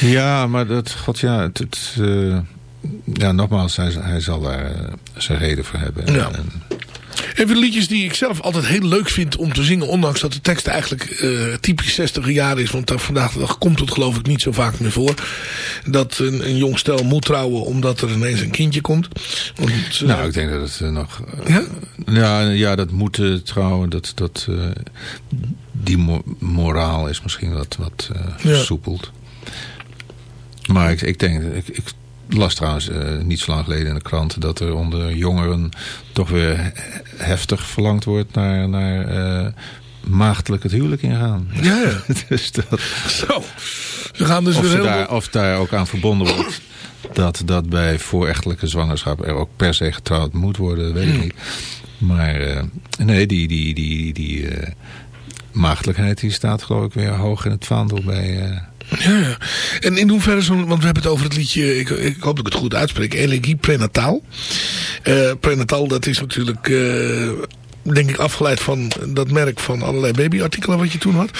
Ja, maar dat, god ja, het, het, eh, ja, nogmaals, hij, hij zal daar zijn reden voor hebben. Ja. En- Even liedjes die ik zelf altijd heel leuk vind om te zingen. Ondanks dat de tekst eigenlijk eh, typisch 60 jaar is. Want vandaag de dag komt het geloof ik niet zo vaak meer voor. Dat een, een jong stel moet trouwen omdat er ineens een kindje komt. Want, eh, nou, ik denk dat het eh, nog... Ja? ja, ja, dat moeten trouwen, dat, dat, die mo- moraal is misschien wat, wat Ja. versoepeld. Maar ik, ik denk, ik, ik las trouwens eh, niet zo lang geleden in de krant... dat er onder jongeren toch weer he- heftig verlangd wordt naar... naar eh, maagdelijk het huwelijk ingaan. Ja, ja. dus dat, Zo. Ze gaan dus of, weer heel... daar, of daar ook aan verbonden wordt dat, dat bij voorechtelijke zwangerschap er ook per se getrouwd moet worden, weet ik Hmm. niet. Maar eh, nee, die, die, die, die maagdelijkheid die staat geloof ik weer hoog in het vaandel bij... Ja, ja. En in hoeverre zo'n... Want we hebben het over het liedje... Ik, ik hoop dat ik het goed uitspreek. Elegie prenataal. Eh prenataal, dat is natuurlijk... eh, denk ik afgeleid van dat merk van allerlei babyartikelen wat je toen had.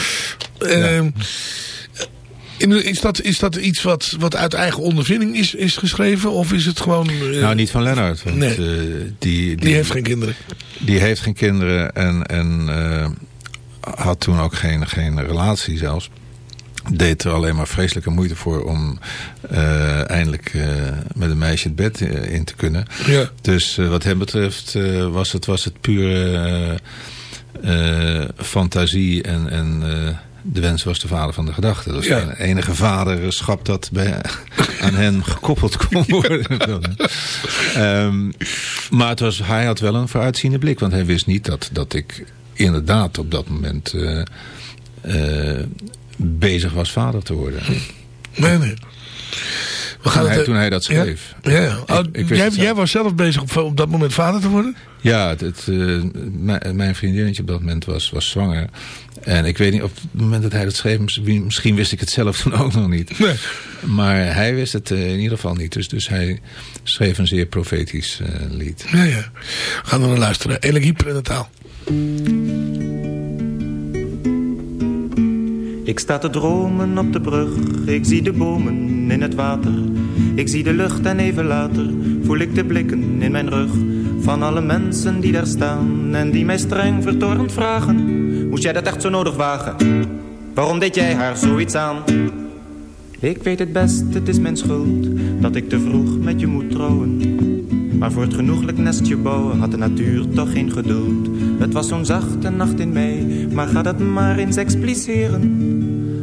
In- Is dat, is dat iets wat, wat uit eigen ondervinding is, is geschreven? Of is het gewoon... eh, nou, niet van Lennart. Want, Nee. die, die, die heeft geen kinderen. Die heeft geen kinderen en, en had toen ook geen, geen relatie zelfs. Deed er alleen maar vreselijke moeite voor om eh, eindelijk eh, met een meisje het bed eh, in te kunnen. Ja. Dus wat hem betreft was, het, was het pure fantasie en, en de wens was de vader van de gedachte. Dat is Ja. het enige vaderschap dat bij, aan hen gekoppeld kon worden. Ehm, maar het was, hij had wel een vooruitziende blik. Want hij wist niet dat, dat ik inderdaad op dat moment bezig was vader te worden. Nee, nee. We Toen hij, toen hij dat schreef. Ja, ja. Oh, Ik- ik wist jij, jij was zelf bezig op, op dat moment vader te worden? Ja, het, het, eh, mijn, vriendinnetje op dat moment was, was zwanger. En ik weet niet, op het moment dat hij dat schreef, misschien, wist ik het zelf toen ook nog niet. Nee. Maar hij wist het eh, in ieder geval niet. Dus, dus hij schreef een zeer profetisch eh, lied. Ja, ja. We gaan er naar luisteren. Elegie prenataal. Ik sta te dromen op de brug, ik zie de bomen in het water. Ik zie de lucht en even later voel ik de blikken in mijn rug. Van alle mensen die daar staan en die mij streng vertorend vragen. Moest jij dat echt zo nodig wagen? Waarom deed jij haar zoiets aan? Ik weet het best, het is mijn schuld, dat ik te vroeg met je moet trouwen. Maar voor het genoeglijk nestje bouwen had de natuur toch geen geduld. Het was zo'n zachte nacht in mei, maar ga dat maar eens expliceren.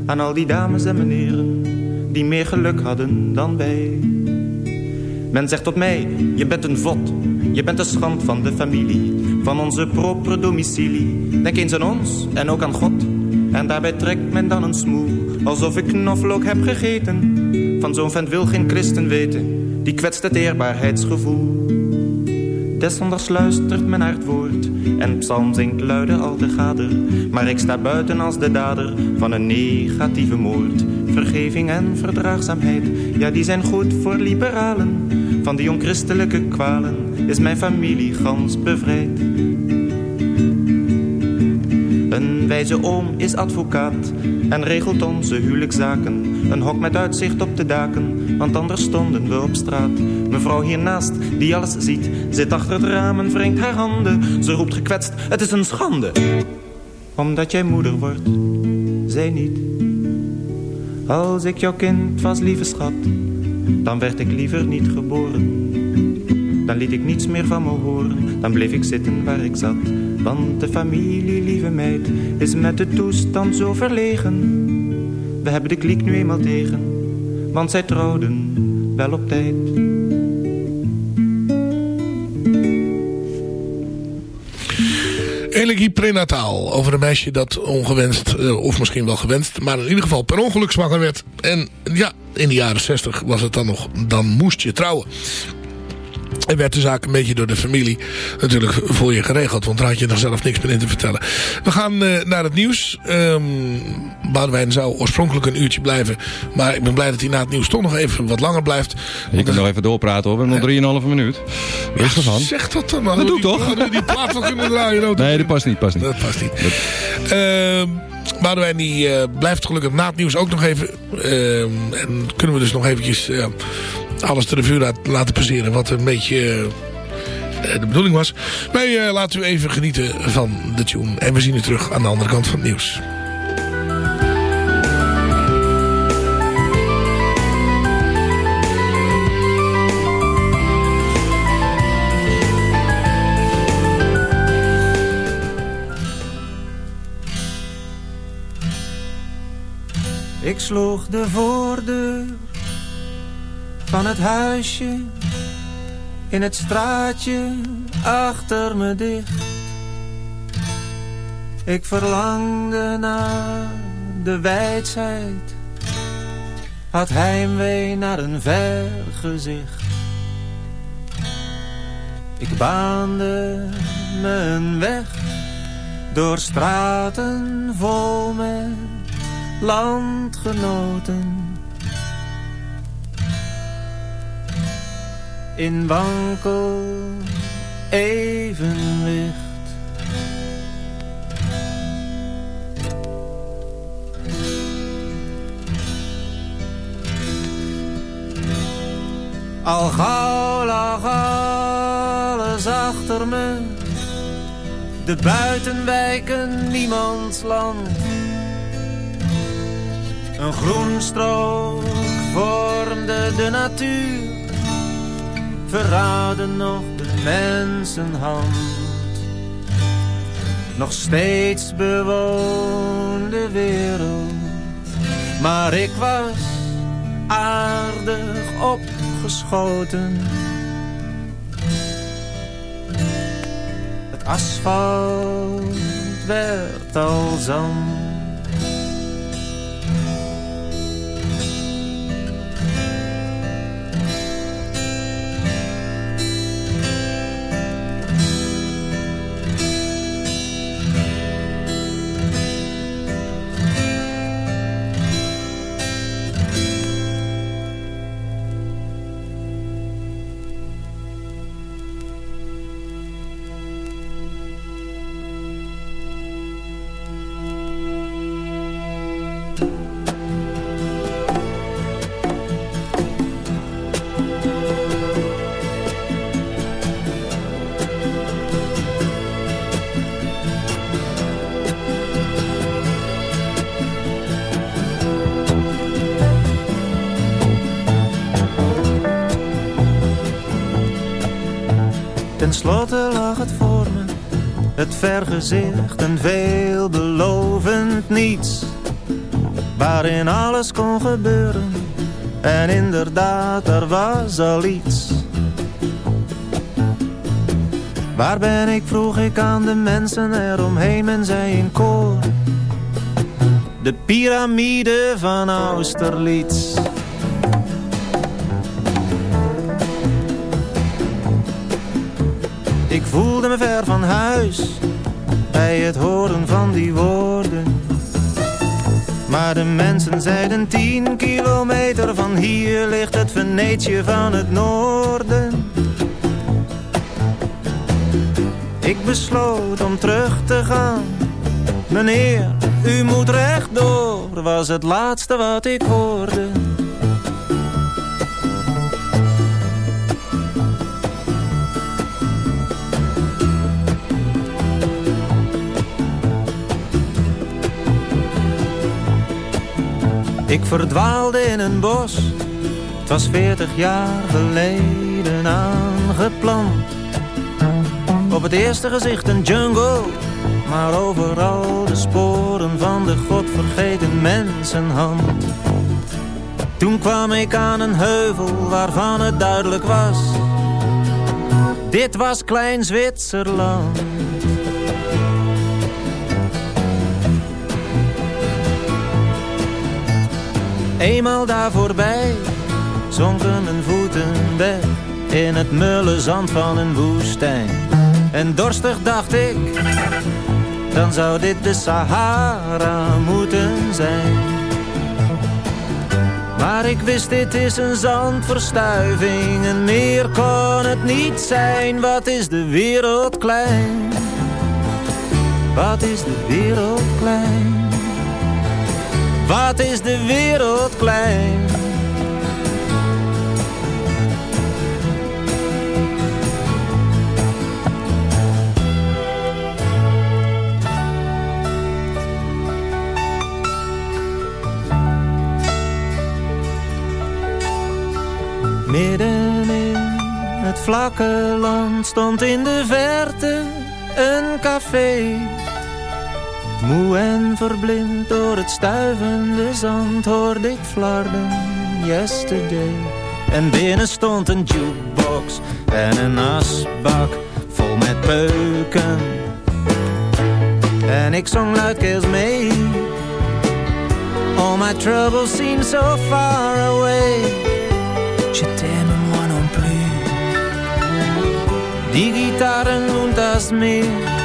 Aan al die dames en meneren, die meer geluk hadden dan wij. Men zegt tot mij, je bent een vod, je bent de schand van de familie. Van onze propere domicilie. Denk eens aan ons en ook aan God. En daarbij trekt men dan een smoel, alsof ik knoflook heb gegeten. Van zo'n vent wil geen christen weten, die kwetst het eerbaarheidsgevoel. Desondanks luistert men naar het woord, en psalm zingt luide al te gader. Maar ik sta buiten als de dader van een negatieve moord. Vergeving en verdraagzaamheid, ja die zijn goed voor liberalen. Van die onchristelijke kwalen is mijn familie gans bevrijd. Wijze oom is advocaat en regelt onze huwelijkszaken. Een hok met uitzicht op de daken, want anders stonden we op straat. Mevrouw hiernaast, die alles ziet, zit achter het raam en wringt haar handen. Ze roept gekwetst, het is een schande. Omdat jij moeder wordt, zij niet. Als ik jouw kind was, lieve schat, dan werd ik liever niet geboren. Dan liet ik niets meer van me horen, dan bleef ik zitten waar ik zat. Want de familie, lieve meid, is met de toestand zo verlegen. We hebben de kliek nu eenmaal tegen, want zij trouwden wel op tijd. Elegie prenataal over een meisje dat ongewenst, eh, of misschien wel gewenst, maar in ieder geval per ongeluk zwanger werd. En ja, in de jaren 60 was het dan nog, dan moest je trouwen. En werd de zaak een beetje door de familie natuurlijk voor je geregeld. Want daar had je nog zelf niks meer in te vertellen. We gaan uh, naar het nieuws. Um, zou oorspronkelijk een uurtje blijven. Maar ik ben blij dat hij na het nieuws toch nog even wat langer blijft. Je kunt nog even doorpraten hoor. We hebben nog 3,5 minuut. Ja, is ervan? Zeg dat dan. Dat doe ik toch? Die, die plaat wel kunnen draaien. Nee, dat past niet. Past niet. Dat past niet. Dat... Uh, Boudewijn die uh, blijft gelukkig na het nieuws ook nog even. Uh, en kunnen we dus nog eventjes alles de revue laat, laten passeren. Wat een beetje de bedoeling was. Wij laten u even genieten van de tune. En we zien u terug aan de andere kant van het nieuws. Ik sloeg de voordeur van het huisje in het straatje achter me dicht. Ik verlangde naar de wijsheid, had heimwee naar een ver gezicht. Ik baande een weg door straten vol met landgenoten. In wankel evenwicht. Al gauw lag alles achter me. De buitenwijken, niemands land. Een groen strook vormde de natuur, verraadde nog de mensenhand. Nog steeds bewoonde wereld, maar ik was aardig opgeschoten. Het asfalt werd al zand. Het vergezicht, een veelbelovend niets. Waarin alles kon gebeuren, en inderdaad, er was al iets. Waar ben ik, vroeg ik aan de mensen eromheen, men zei in koor. De piramide van Austerlitz. Ik voelde me ver van huis bij het horen van die woorden. Maar de mensen zeiden tien kilometer van hier ligt het Venetië van het noorden. Ik besloot om terug te gaan. Meneer, u moet rechtdoor, was het laatste wat ik hoorde. Ik verdwaalde in een bos, het was veertig jaar geleden aangeplant. Op het eerste gezicht een jungle, maar overal de sporen van de godvergeten mensenhand. Toen kwam ik aan een heuvel waarvan het duidelijk was, dit was klein Zwitserland. Eenmaal daar voorbij zonken mijn voeten weg in het mulle zand van een woestijn. En dorstig dacht ik, dan zou dit de Sahara moeten zijn. Maar ik wist dit is een zandverstuiving en meer kon het niet zijn. Wat is de wereld klein? Wat is de wereld klein? Wat is de wereld klein? Midden in het vlakke land stond in de verte een café. Moe en verblind door het stuivende zand hoorde ik flarden yesterday. En binnen stond een jukebox en een asbak vol met peuken. En ik zong luidkeels mee. All my troubles seem so far away. Je t'aime moi non plus. Die gitaren und das Meer.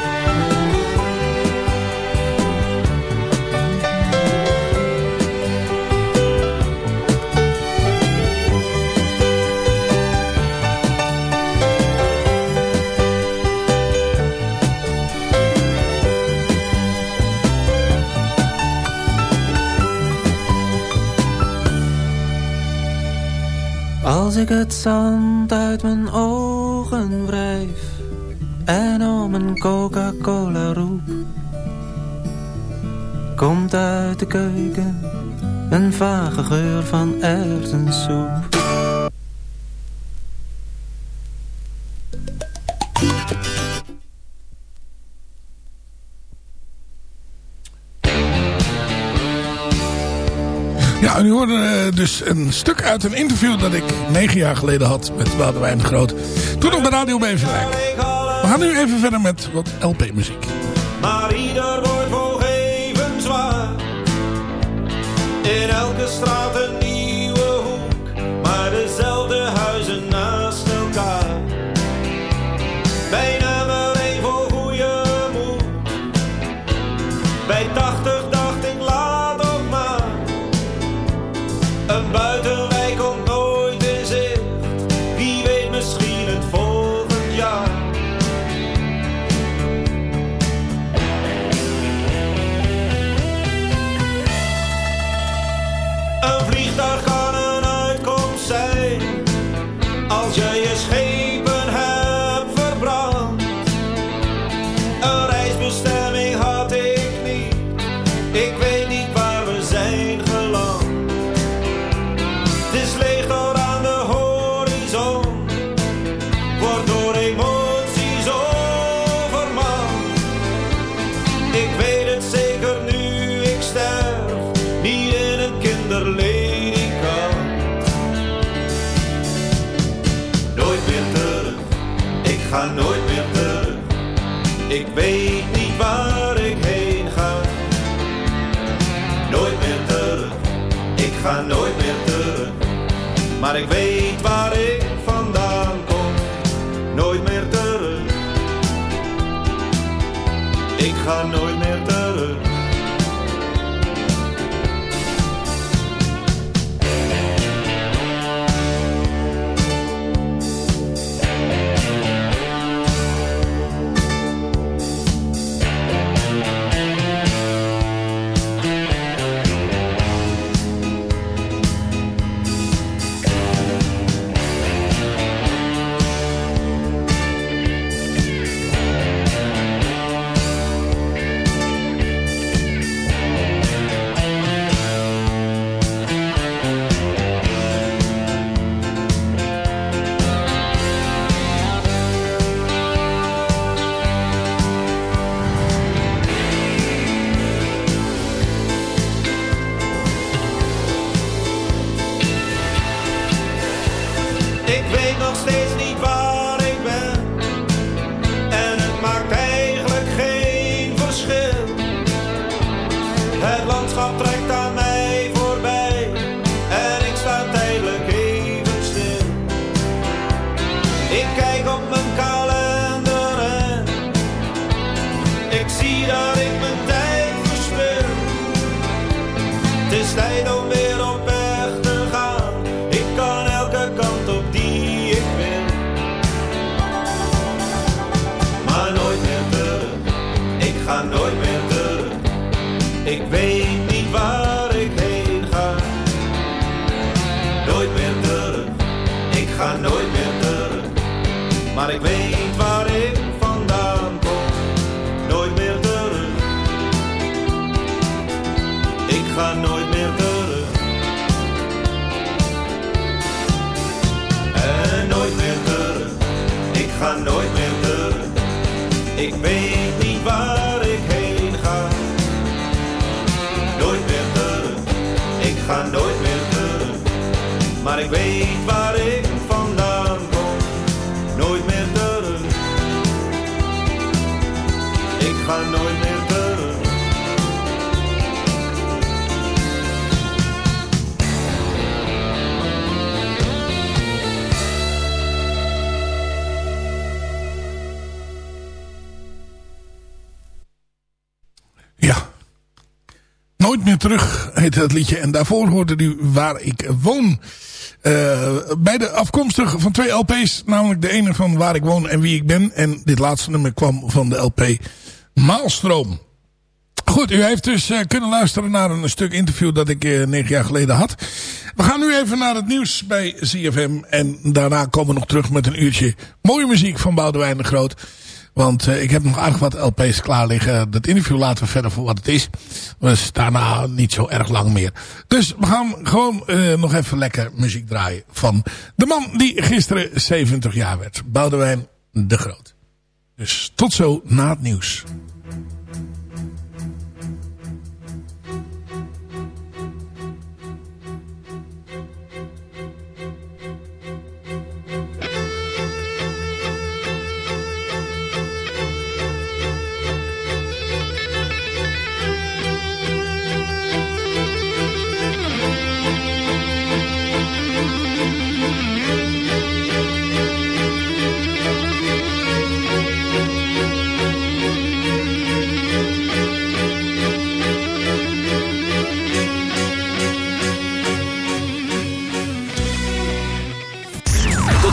Als ik het zand uit mijn ogen wrijf en om een Coca-Cola roep, komt uit de keuken een vage geur van erwtensoep. Ja, en u hoorde eh, dus een stuk uit een interview dat ik negen jaar geleden had met Boudewijn de Groot. Toen op de Radio Beverwijk. We gaan nu even verder met wat LP-muziek. Nooit meer terug heet het liedje. En daarvoor hoorde u waar ik woon. Uh, beide afkomstig van twee LP's. Namelijk de ene van waar ik woon en wie ik ben. En dit laatste nummer kwam van de LP Maalstroom. Goed, u heeft dus uh, kunnen luisteren naar een stuk interview dat ik uh, negen jaar geleden had. We gaan nu even naar het nieuws bij CFM. En daarna komen we nog terug met een uurtje mooie muziek van Boudewijn de Groot. Want uh, ik heb nog aardig wat LP's klaar liggen. Dat interview laten we verder voor wat het is. Dus daarna niet zo erg lang meer. Dus we gaan gewoon uh, nog even lekker muziek draaien. Van de man die gisteren 70 jaar werd. Boudewijn de Groot. Dus tot zo na het nieuws.